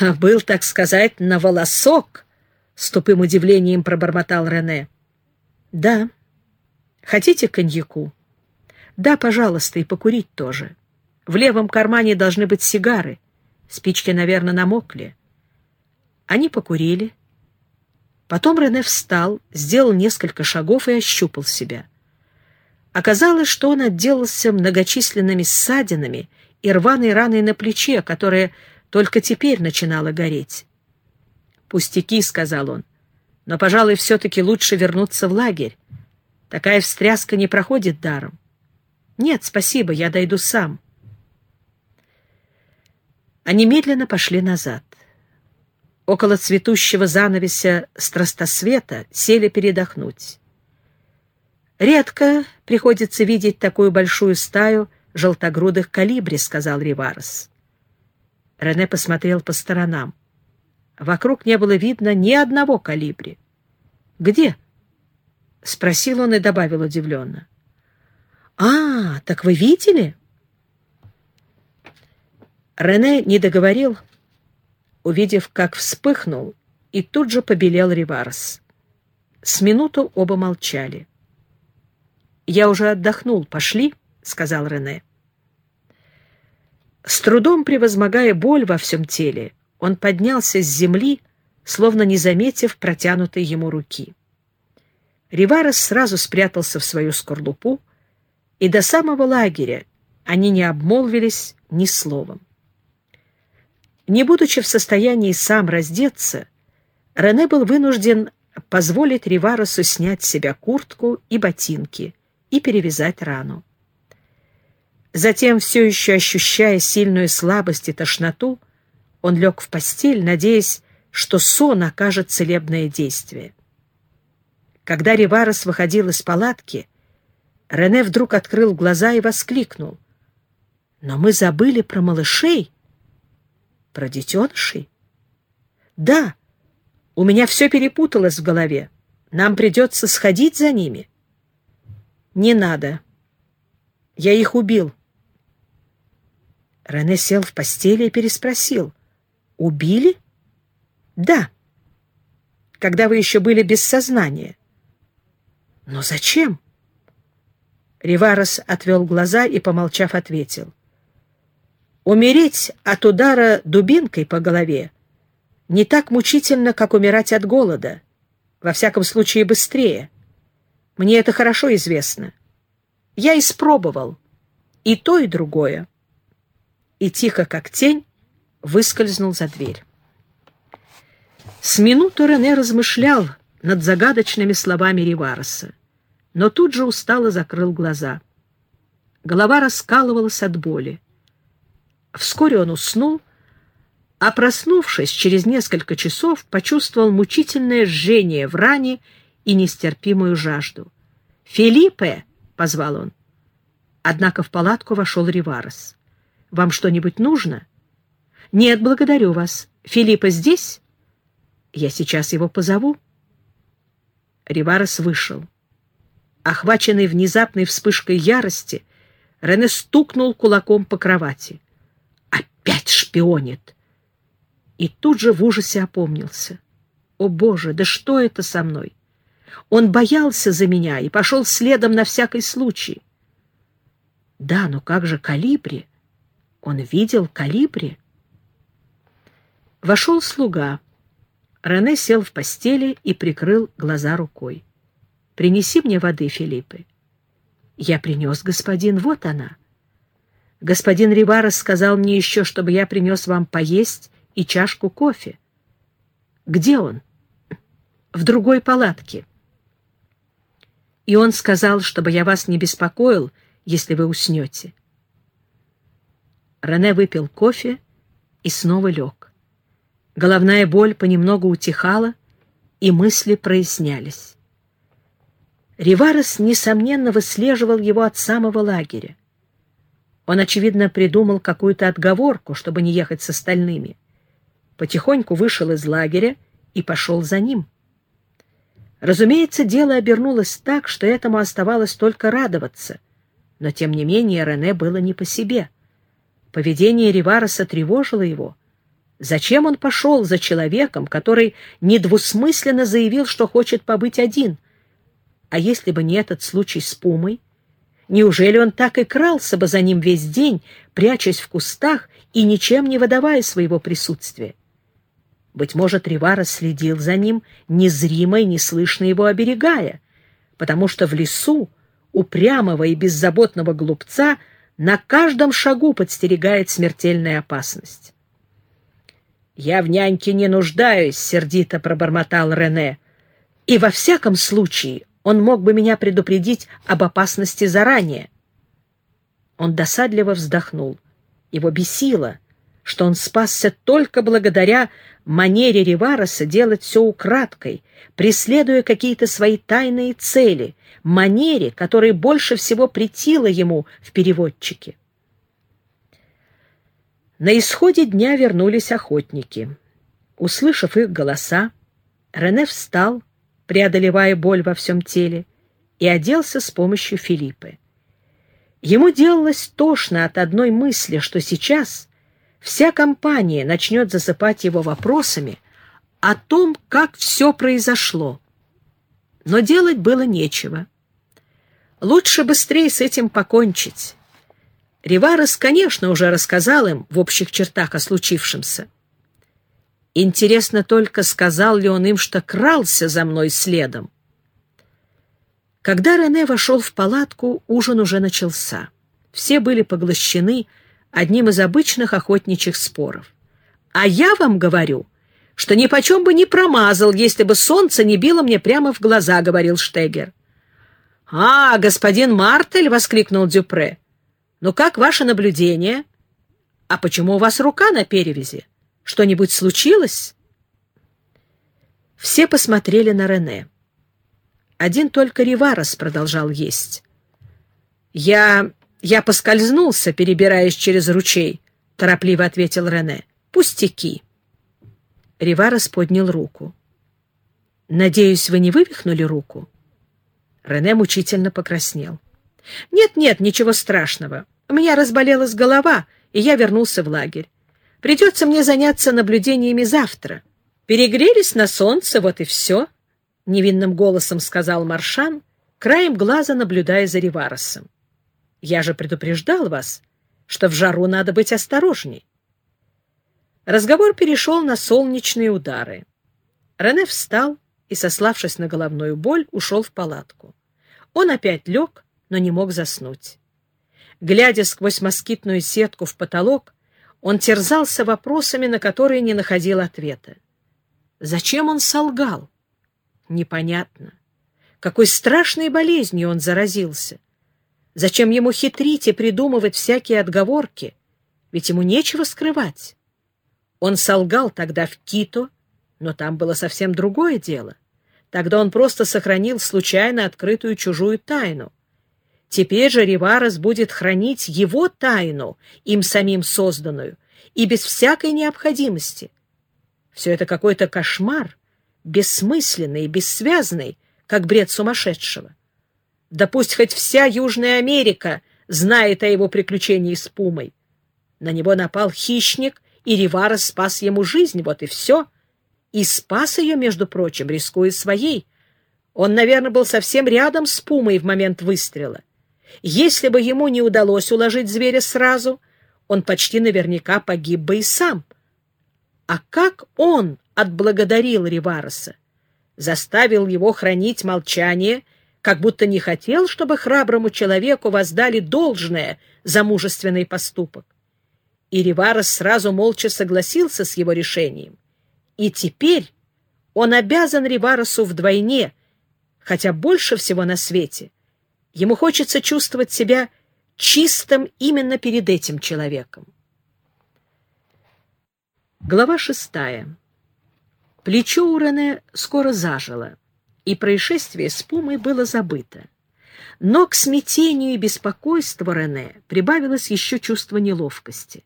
«Был, так сказать, на волосок», — с тупым удивлением пробормотал Рене. «Да. Хотите коньяку?» «Да, пожалуйста, и покурить тоже. В левом кармане должны быть сигары. Спички, наверное, намокли». Они покурили. Потом Рене встал, сделал несколько шагов и ощупал себя. Оказалось, что он отделался многочисленными ссадинами и рваной раной на плече, которая только теперь начинала гореть. «Пустяки», — сказал он, — «но, пожалуй, все-таки лучше вернуться в лагерь. Такая встряска не проходит даром». «Нет, спасибо, я дойду сам». Они медленно пошли назад. Около цветущего занавеся страстосвета сели передохнуть. «Редко приходится видеть такую большую стаю желтогрудых калибри», — сказал Риварес. Рене посмотрел по сторонам. Вокруг не было видно ни одного калибри. «Где?» — спросил он и добавил удивленно. «А, так вы видели?» Рене не договорил, увидев, как вспыхнул, и тут же побелел Риварес. С минуту оба молчали. «Я уже отдохнул. Пошли?» — сказал Рене. С трудом превозмогая боль во всем теле, он поднялся с земли, словно не заметив протянутой ему руки. Риварес сразу спрятался в свою скорлупу, и до самого лагеря они не обмолвились ни словом. Не будучи в состоянии сам раздеться, Рене был вынужден позволить Риваресу снять с себя куртку и ботинки и перевязать рану. Затем, все еще ощущая сильную слабость и тошноту, он лег в постель, надеясь, что сон окажет целебное действие. Когда Риварес выходил из палатки, Рене вдруг открыл глаза и воскликнул. «Но мы забыли про малышей!» «Про детенышей?» «Да, у меня все перепуталось в голове. Нам придется сходить за ними». «Не надо. Я их убил». Рене сел в постели и переспросил. «Убили?» «Да. Когда вы еще были без сознания». «Но зачем?» Риварес отвел глаза и, помолчав, ответил. «Умереть от удара дубинкой по голове не так мучительно, как умирать от голода. Во всяком случае, быстрее. Мне это хорошо известно. Я испробовал и то, и другое» и тихо, как тень, выскользнул за дверь. С минуту Рене размышлял над загадочными словами Ривареса, но тут же устало закрыл глаза. Голова раскалывалась от боли. Вскоре он уснул, а проснувшись через несколько часов, почувствовал мучительное жжение в ране и нестерпимую жажду. «Филиппе!» — позвал он. Однако в палатку вошел Риварес. Вам что-нибудь нужно? Нет, благодарю вас. Филиппа здесь? Я сейчас его позову. Риварес вышел. Охваченный внезапной вспышкой ярости, Рене стукнул кулаком по кровати. Опять шпионит! И тут же в ужасе опомнился. О, Боже, да что это со мной? Он боялся за меня и пошел следом на всякий случай. Да, но как же Калибри? Он видел калибри. Вошел слуга. Рене сел в постели и прикрыл глаза рукой. «Принеси мне воды, Филиппы». «Я принес, господин, вот она». «Господин Риварес сказал мне еще, чтобы я принес вам поесть и чашку кофе». «Где он?» «В другой палатке». «И он сказал, чтобы я вас не беспокоил, если вы уснете». Рене выпил кофе и снова лег. Головная боль понемногу утихала, и мысли прояснялись. Риварес, несомненно, выслеживал его от самого лагеря. Он, очевидно, придумал какую-то отговорку, чтобы не ехать с остальными. Потихоньку вышел из лагеря и пошел за ним. Разумеется, дело обернулось так, что этому оставалось только радоваться, но, тем не менее, Рене было не по себе — Поведение Ривареса тревожило его. Зачем он пошел за человеком, который недвусмысленно заявил, что хочет побыть один? А если бы не этот случай с Пумой, неужели он так и крался бы за ним весь день, прячась в кустах и ничем не выдавая своего присутствия? Быть может, Ривара следил за ним, незримо и неслышно его оберегая, потому что в лесу упрямого и беззаботного глупца на каждом шагу подстерегает смертельная опасность. «Я в няньке не нуждаюсь», — сердито пробормотал Рене. «И во всяком случае он мог бы меня предупредить об опасности заранее». Он досадливо вздохнул. Его бесило, что он спасся только благодаря манере Ривароса делать все украдкой, преследуя какие-то свои тайные цели, манере, которая больше всего претила ему в переводчике. На исходе дня вернулись охотники. Услышав их голоса, Рене встал, преодолевая боль во всем теле, и оделся с помощью Филиппы. Ему делалось тошно от одной мысли, что сейчас вся компания начнет засыпать его вопросами о том, как все произошло. Но делать было нечего. Лучше быстрее с этим покончить. Риварес, конечно, уже рассказал им в общих чертах о случившемся. Интересно только, сказал ли он им, что крался за мной следом. Когда Рене вошел в палатку, ужин уже начался. Все были поглощены одним из обычных охотничьих споров. «А я вам говорю, что ни почем бы не промазал, если бы солнце не било мне прямо в глаза», — говорил Штегер. «А, господин Мартель!» — воскликнул Дюпре. «Ну как ваше наблюдение? А почему у вас рука на перевязи? Что-нибудь случилось?» Все посмотрели на Рене. Один только Риварос продолжал есть. «Я... я поскользнулся, перебираясь через ручей», — торопливо ответил Рене. «Пустяки». Риварос поднял руку. «Надеюсь, вы не вывихнули руку?» Рене мучительно покраснел. «Нет-нет, ничего страшного. У меня разболелась голова, и я вернулся в лагерь. Придется мне заняться наблюдениями завтра. Перегрелись на солнце, вот и все», — невинным голосом сказал Маршан, краем глаза наблюдая за Риваросом. «Я же предупреждал вас, что в жару надо быть осторожней». Разговор перешел на солнечные удары. Рене встал и, сославшись на головную боль, ушел в палатку. Он опять лег, но не мог заснуть. Глядя сквозь москитную сетку в потолок, он терзался вопросами, на которые не находил ответа. Зачем он солгал? Непонятно. Какой страшной болезнью он заразился. Зачем ему хитрить и придумывать всякие отговорки? Ведь ему нечего скрывать. Он солгал тогда в Кито, но там было совсем другое дело. Тогда он просто сохранил случайно открытую чужую тайну. Теперь же Риварес будет хранить его тайну, им самим созданную, и без всякой необходимости. Все это какой-то кошмар, бессмысленный и бессвязный, как бред сумасшедшего. Да пусть хоть вся Южная Америка знает о его приключении с Пумой. На него напал хищник, и Риварес спас ему жизнь, вот и все. И спас ее, между прочим, рискуя своей. Он, наверное, был совсем рядом с Пумой в момент выстрела. Если бы ему не удалось уложить зверя сразу, он почти наверняка погиб бы и сам. А как он отблагодарил Ривареса? Заставил его хранить молчание, как будто не хотел, чтобы храброму человеку воздали должное за мужественный поступок. И Риварес сразу молча согласился с его решением. И теперь он обязан Риваресу вдвойне, хотя больше всего на свете — Ему хочется чувствовать себя чистым именно перед этим человеком. Глава шестая. Плечо у Рене скоро зажило, и происшествие с Пумой было забыто. Но к смятению и беспокойству Рене прибавилось еще чувство неловкости.